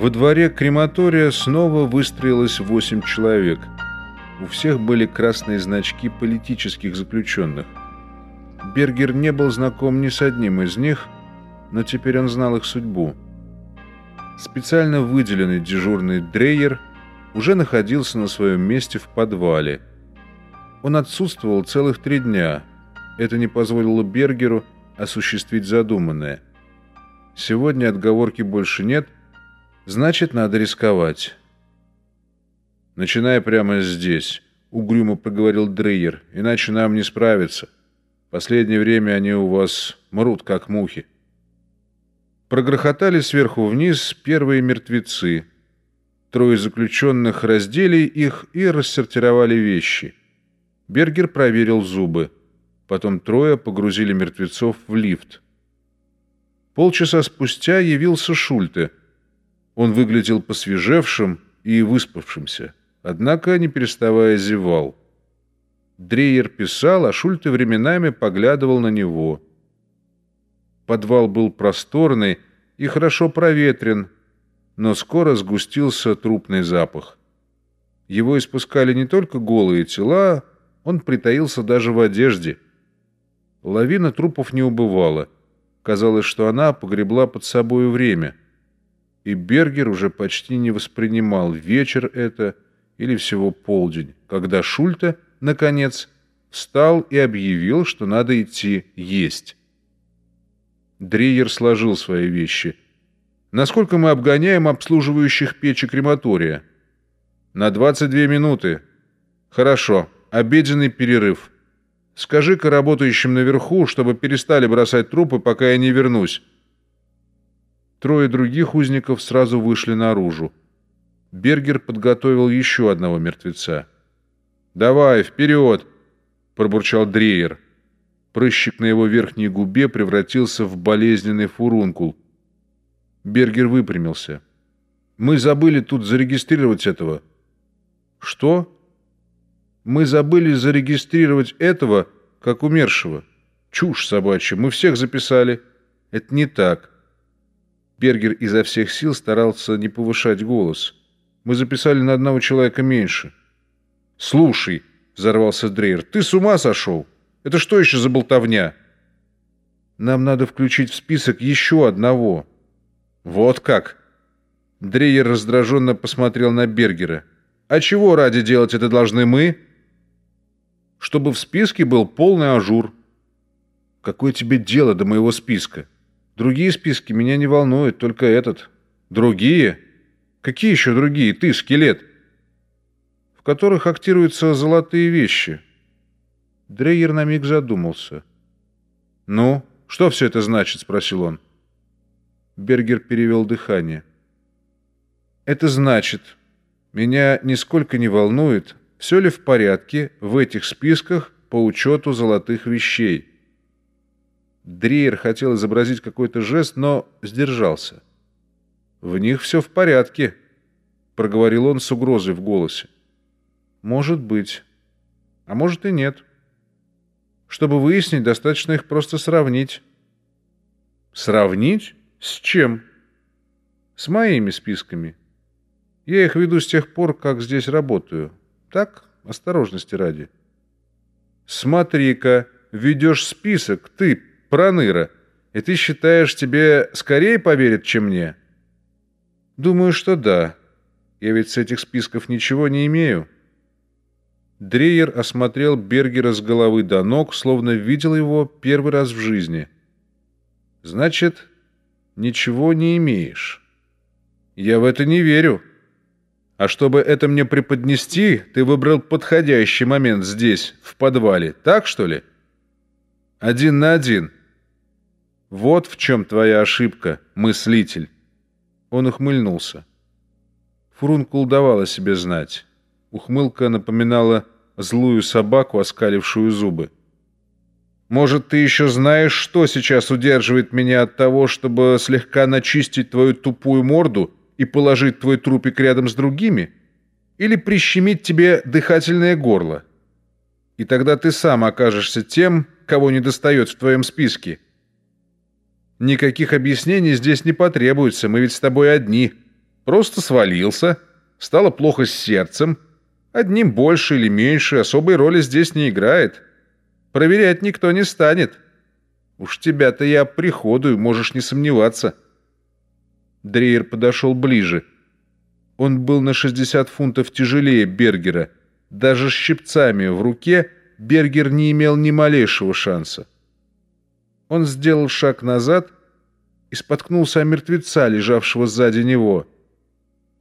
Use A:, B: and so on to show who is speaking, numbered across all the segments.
A: Во дворе крематория снова выстроилось восемь человек. У всех были красные значки политических заключенных. Бергер не был знаком ни с одним из них, но теперь он знал их судьбу. Специально выделенный дежурный Дрейер уже находился на своем месте в подвале. Он отсутствовал целых три дня. Это не позволило Бергеру осуществить задуманное. Сегодня отговорки больше нет, значит, надо рисковать. «Начиная прямо здесь», — угрюмо проговорил Дрейер, — «иначе нам не справиться. Последнее время они у вас мрут, как мухи». Прогрохотали сверху вниз первые мертвецы. Трое заключенных раздели их и рассортировали вещи. Бергер проверил зубы. Потом трое погрузили мертвецов в лифт. Полчаса спустя явился Шульте. Он выглядел посвежевшим и выспавшимся, однако, не переставая, зевал. Дрейер писал, а Шульте временами поглядывал на него. Подвал был просторный и хорошо проветрен, но скоро сгустился трупный запах. Его испускали не только голые тела, он притаился даже в одежде — Лавина трупов не убывала. Казалось, что она погребла под собою время. И Бергер уже почти не воспринимал, вечер это или всего полдень, когда Шульте, наконец, встал и объявил, что надо идти есть. Дриер сложил свои вещи. «Насколько мы обгоняем обслуживающих печи крематория?» «На 22 минуты». «Хорошо. Обеденный перерыв». Скажи-ка работающим наверху, чтобы перестали бросать трупы, пока я не вернусь». Трое других узников сразу вышли наружу. Бергер подготовил еще одного мертвеца. «Давай, вперед!» — пробурчал Дрейер. Прыщик на его верхней губе превратился в болезненный фурункул. Бергер выпрямился. «Мы забыли тут зарегистрировать этого». «Что?» Мы забыли зарегистрировать этого, как умершего. Чушь собачья, мы всех записали. Это не так. Бергер изо всех сил старался не повышать голос. Мы записали на одного человека меньше. «Слушай», — взорвался Дрейер, — «ты с ума сошел? Это что еще за болтовня?» «Нам надо включить в список еще одного». «Вот как?» Дрейер раздраженно посмотрел на Бергера. «А чего ради делать это должны мы?» чтобы в списке был полный ажур. Какое тебе дело до моего списка? Другие списки меня не волнуют, только этот. Другие? Какие еще другие? Ты, скелет. В которых актируются золотые вещи. Дрейер на миг задумался. «Ну, что все это значит?» — спросил он. Бергер перевел дыхание. «Это значит, меня нисколько не волнует, все ли в порядке в этих списках по учету золотых вещей. Дриер хотел изобразить какой-то жест, но сдержался. «В них все в порядке», — проговорил он с угрозой в голосе. «Может быть. А может и нет. Чтобы выяснить, достаточно их просто сравнить». «Сравнить? С чем?» «С моими списками. Я их веду с тех пор, как здесь работаю». Так, осторожности ради. Смотри-ка, ведешь список, ты, проныра, и ты считаешь, тебе скорее поверят, чем мне? Думаю, что да. Я ведь с этих списков ничего не имею. Дрейер осмотрел Бергера с головы до ног, словно видел его первый раз в жизни. «Значит, ничего не имеешь?» «Я в это не верю», а чтобы это мне преподнести, ты выбрал подходящий момент здесь, в подвале. Так, что ли? Один на один. Вот в чем твоя ошибка, мыслитель. Он ухмыльнулся. Фурункул давала себе знать. Ухмылка напоминала злую собаку, оскалившую зубы. Может, ты еще знаешь, что сейчас удерживает меня от того, чтобы слегка начистить твою тупую морду и положить твой трупик рядом с другими, или прищемить тебе дыхательное горло. И тогда ты сам окажешься тем, кого не достает в твоем списке. Никаких объяснений здесь не потребуется, мы ведь с тобой одни. Просто свалился, стало плохо с сердцем. Одним больше или меньше особой роли здесь не играет. Проверять никто не станет. Уж тебя-то я приходую, можешь не сомневаться». Дрейер подошел ближе. Он был на 60 фунтов тяжелее Бергера. Даже с щипцами в руке Бергер не имел ни малейшего шанса. Он сделал шаг назад и споткнулся о мертвеца, лежавшего сзади него.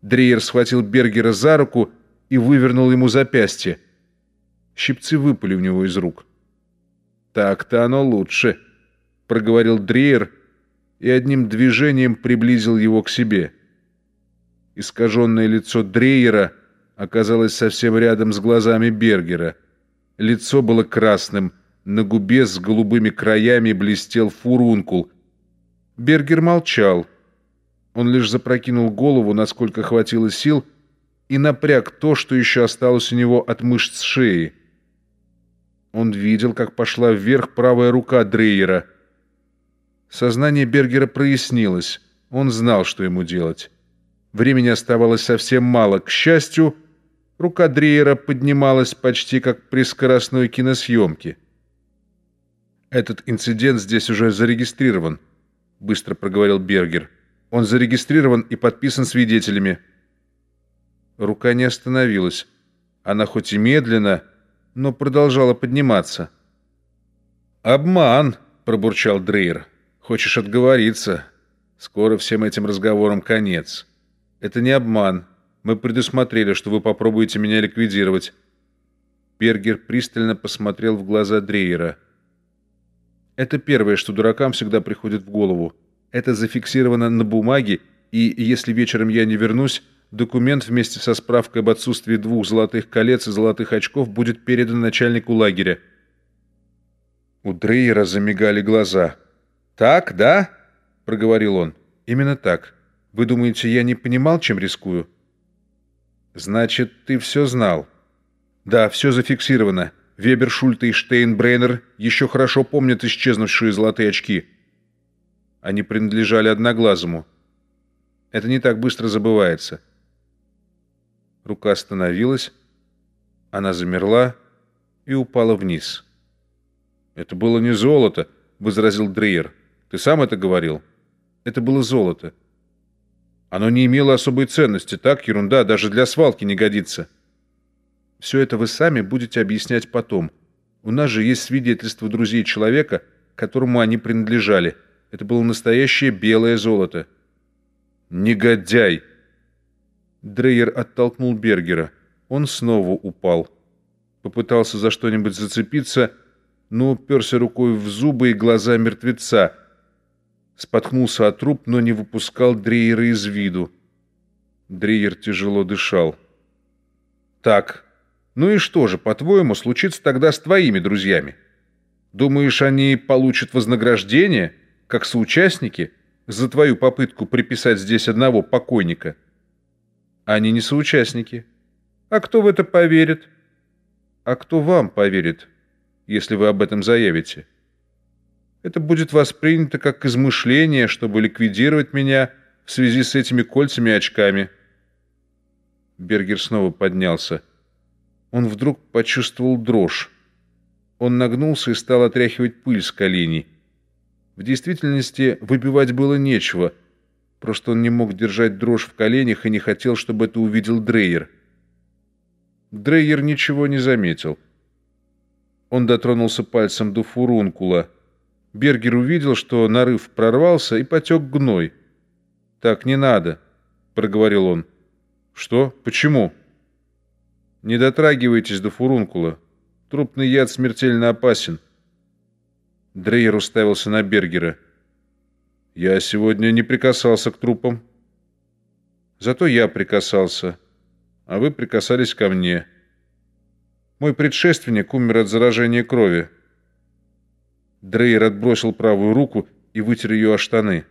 A: Дрейер схватил Бергера за руку и вывернул ему запястье. Щипцы выпали у него из рук. «Так-то оно лучше», — проговорил Дрейер и одним движением приблизил его к себе. Искаженное лицо Дрейера оказалось совсем рядом с глазами Бергера. Лицо было красным, на губе с голубыми краями блестел фурункул. Бергер молчал. Он лишь запрокинул голову, насколько хватило сил, и напряг то, что еще осталось у него от мышц шеи. Он видел, как пошла вверх правая рука Дрейера — Сознание Бергера прояснилось. Он знал, что ему делать. Времени оставалось совсем мало. К счастью, рука Дриера поднималась почти как при скоростной киносъемке. «Этот инцидент здесь уже зарегистрирован», — быстро проговорил Бергер. «Он зарегистрирован и подписан свидетелями». Рука не остановилась. Она хоть и медленно, но продолжала подниматься. «Обман!» — пробурчал Дрейер. Хочешь отговориться? Скоро всем этим разговорам конец. Это не обман. Мы предусмотрели, что вы попробуете меня ликвидировать. Бергер пристально посмотрел в глаза Дрейера. Это первое, что дуракам всегда приходит в голову. Это зафиксировано на бумаге, и если вечером я не вернусь, документ вместе со справкой об отсутствии двух золотых колец и золотых очков будет передан начальнику лагеря. У Дрейера замигали глаза. «Так, да?» — проговорил он. «Именно так. Вы думаете, я не понимал, чем рискую?» «Значит, ты все знал?» «Да, все зафиксировано. Вебер, Шульта и Штейнбрейнер еще хорошо помнят исчезнувшие золотые очки. Они принадлежали Одноглазому. Это не так быстро забывается». Рука остановилась, она замерла и упала вниз. «Это было не золото», — возразил Дрейер. Ты сам это говорил. Это было золото. Оно не имело особой ценности, так, ерунда, даже для свалки не годится. Все это вы сами будете объяснять потом. У нас же есть свидетельство друзей человека, которому они принадлежали. Это было настоящее белое золото. Негодяй! Дрейер оттолкнул Бергера. Он снова упал. Попытался за что-нибудь зацепиться, но уперся рукой в зубы и глаза мертвеца — споткнулся от труп, но не выпускал Дрейера из виду. Дрейер тяжело дышал. «Так, ну и что же, по-твоему, случится тогда с твоими друзьями? Думаешь, они получат вознаграждение, как соучастники, за твою попытку приписать здесь одного покойника?» «Они не соучастники. А кто в это поверит?» «А кто вам поверит, если вы об этом заявите?» Это будет воспринято как измышление, чтобы ликвидировать меня в связи с этими кольцами и очками. Бергер снова поднялся. Он вдруг почувствовал дрожь. Он нагнулся и стал отряхивать пыль с коленей. В действительности выбивать было нечего. Просто он не мог держать дрожь в коленях и не хотел, чтобы это увидел Дрейер. Дрейер ничего не заметил. Он дотронулся пальцем до фурункула — Бергер увидел, что нарыв прорвался и потек гной. «Так не надо», — проговорил он. «Что? Почему?» «Не дотрагивайтесь до фурункула. Трупный яд смертельно опасен». Дрейер уставился на Бергера. «Я сегодня не прикасался к трупам». «Зато я прикасался, а вы прикасались ко мне. Мой предшественник умер от заражения крови». Дрейер отбросил правую руку и вытер ее о штаны.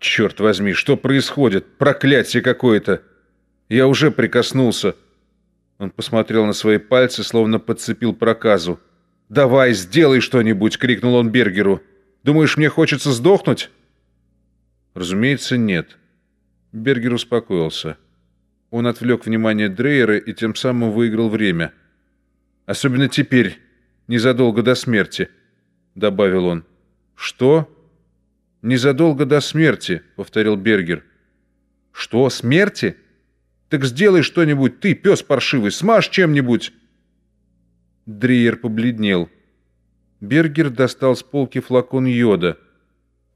A: «Черт возьми, что происходит? Проклятие какое-то! Я уже прикоснулся!» Он посмотрел на свои пальцы, словно подцепил проказу. «Давай, сделай что-нибудь!» — крикнул он Бергеру. «Думаешь, мне хочется сдохнуть?» «Разумеется, нет. Бергер успокоился. Он отвлек внимание Дрейера и тем самым выиграл время. «Особенно теперь, незадолго до смерти», — добавил он. «Что?» «Незадолго до смерти», — повторил Бергер. «Что, смерти? Так сделай что-нибудь, ты, пес паршивый, смажь чем-нибудь!» Дриер побледнел. Бергер достал с полки флакон йода.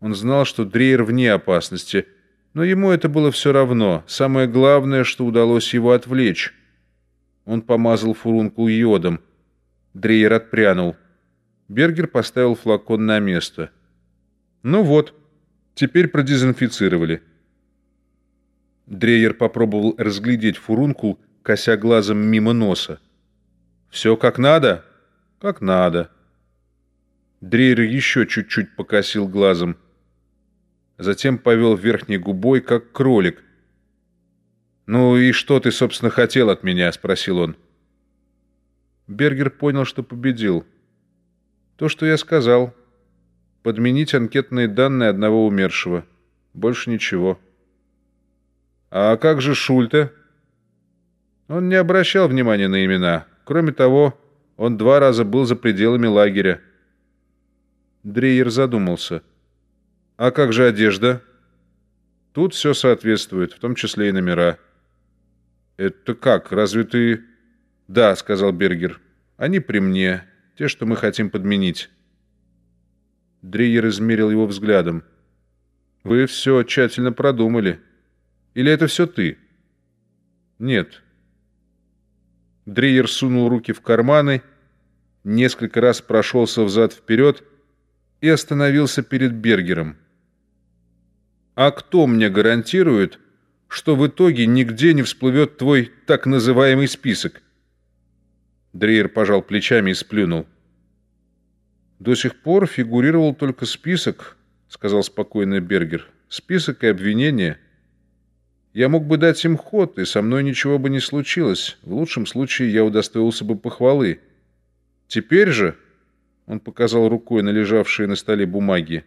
A: Он знал, что Дриер вне опасности — но ему это было все равно. Самое главное, что удалось его отвлечь. Он помазал фурункул йодом. Дрейер отпрянул. Бергер поставил флакон на место. «Ну вот, теперь продезинфицировали». Дрейер попробовал разглядеть фурункул, кося глазом мимо носа. «Все как надо?» «Как надо». Дрейер еще чуть-чуть покосил глазом затем повел верхней губой, как кролик. «Ну и что ты, собственно, хотел от меня?» — спросил он. Бергер понял, что победил. «То, что я сказал. Подменить анкетные данные одного умершего. Больше ничего». «А как же Шульте?» Он не обращал внимания на имена. Кроме того, он два раза был за пределами лагеря. Дрейер задумался — а как же одежда? Тут все соответствует, в том числе и номера. Это как? Разве ты... Да, сказал Бергер. Они при мне, те, что мы хотим подменить. Дрейер измерил его взглядом. Вы все тщательно продумали. Или это все ты? Нет. Дрейер сунул руки в карманы, несколько раз прошелся взад-вперед и остановился перед Бергером. А кто мне гарантирует, что в итоге нигде не всплывет твой так называемый список? Дрейер пожал плечами и сплюнул. До сих пор фигурировал только список, сказал спокойно Бергер. Список и обвинения. Я мог бы дать им ход, и со мной ничего бы не случилось. В лучшем случае я удостоился бы похвалы. Теперь же, он показал рукой на лежавшие на столе бумаги,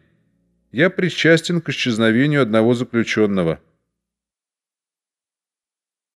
A: я причастен к исчезновению одного заключенного.